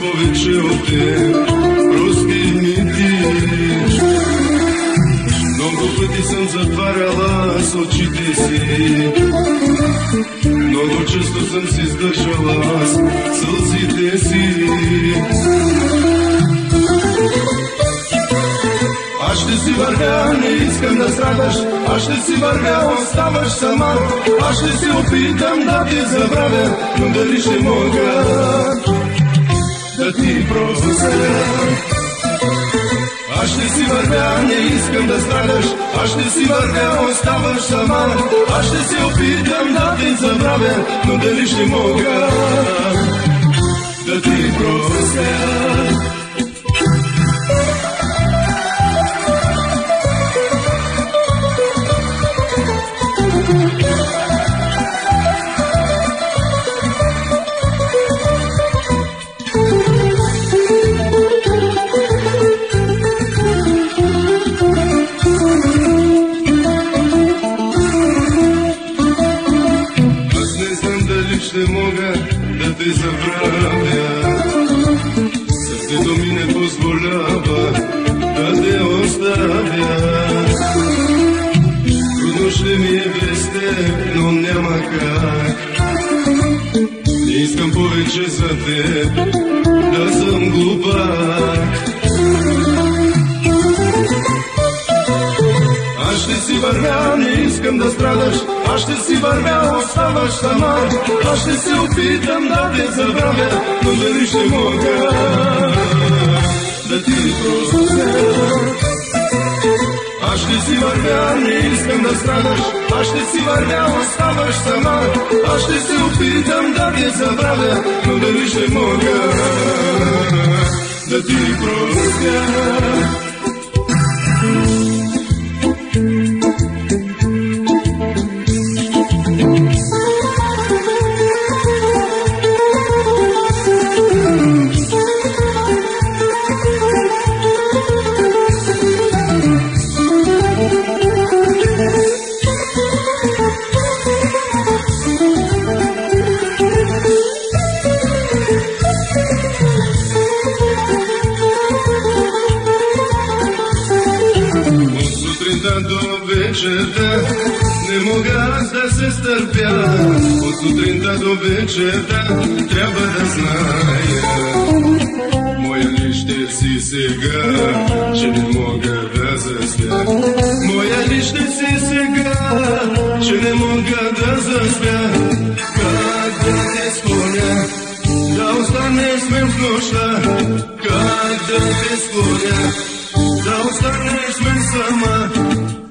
повече от теб. Прости ми ти. Много пъти съм затваряла с очите си. Много често съм си издържала с сълзите си. Аз ще си вървя, не искам да страдаш, аз ще си вървя, оставаш сама. Аз ще се опитам да ти забравя, но дали ще мога да ти простя. Аз ще си вървя, не искам да страдаш, аз ще си вървя, оставаш сама. Аз ще се опитам да те забравя, но дали ще мога да те забравя. Сърцето ми не позволява да те оставя. Трудно ще ми е без теб, но няма как. Не искам повече за теб, да съм глупак. Ще си вървя, не искам да страдаш, аз ще си вървя, оставаш сама. Аз ще се опитам да те забравя, но дали ще мога да ти простя. Аз ще си вървя, не искам да страдаш, аз ще си вървя, оставаш сама. Аз ще се опитам да те забравя, но дали ще мога да ти простя. Вечерта не мога да се стърпя. От сутринта до вечерта трябва да зная. Моя ли ще си сега, че не мога да заспя. Моя ли ще си сега, че не мога да заспя. Как да те склоня, да останеш мен в нощта. Как да те склоня, да останеш мен сама.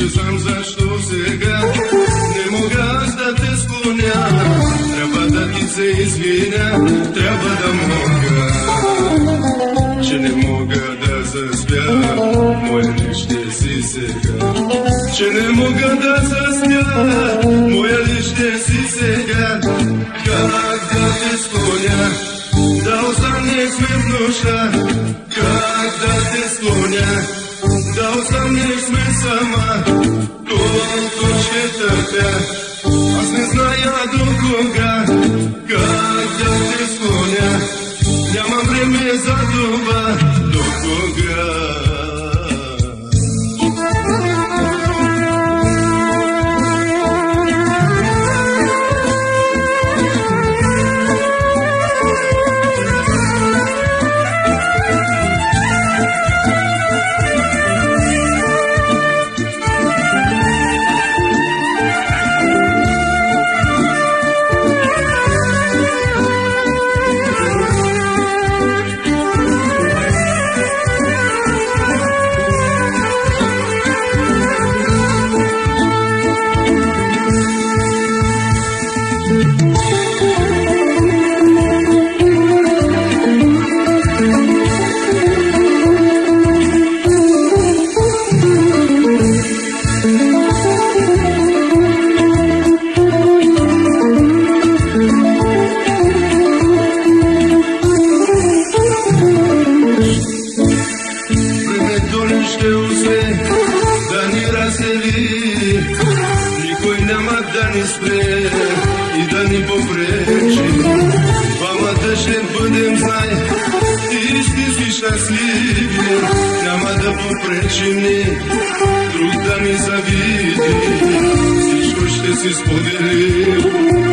Аз не зная до кога, как да те склоня. Това, до кога. се извиня, трябва да мога, че не мога да заспя, моя ли ще си сега, че не мога да заспя, моя ли ще си сега, как да те склоня, да останеш ме в нощта, сама, колко ще търпя, аз не зная да ни спре и да ни попречи. Двамата ще бъдем, знай, истински щастливи. Няма да попречи ни друг да ни завиди. Всичко ще си споделим,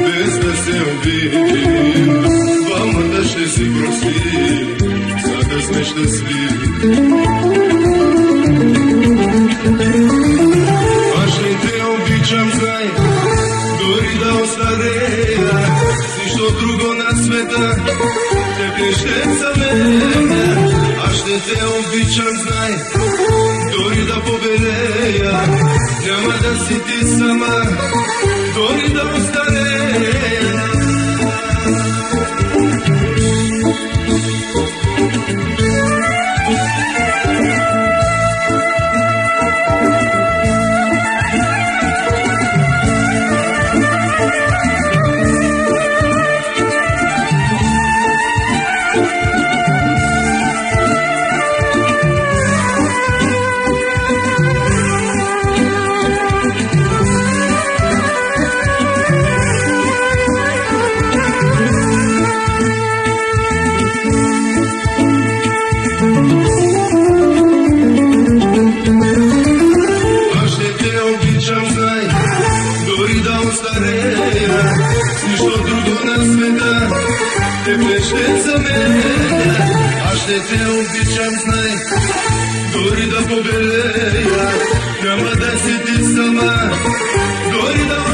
без да се обидим. Двамата ще си простим, за да сме щастливи. Аз те обичам, знай, остарея, нищо друго на света, тебе ще заменя. Аз ще те обичам, знай, дори да побелея, няма да си ти сама, дори да остарея, нищо друго на света не плеще за мен. Аз ще те обичам, знай, дори да побелея, няма да си ти сама, дори да